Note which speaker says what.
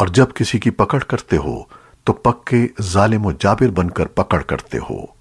Speaker 1: اور جب کسی کی پکڑ کرتے ہو تو پکے ظالم و جابر بن کر پکڑ کرتے ہو۔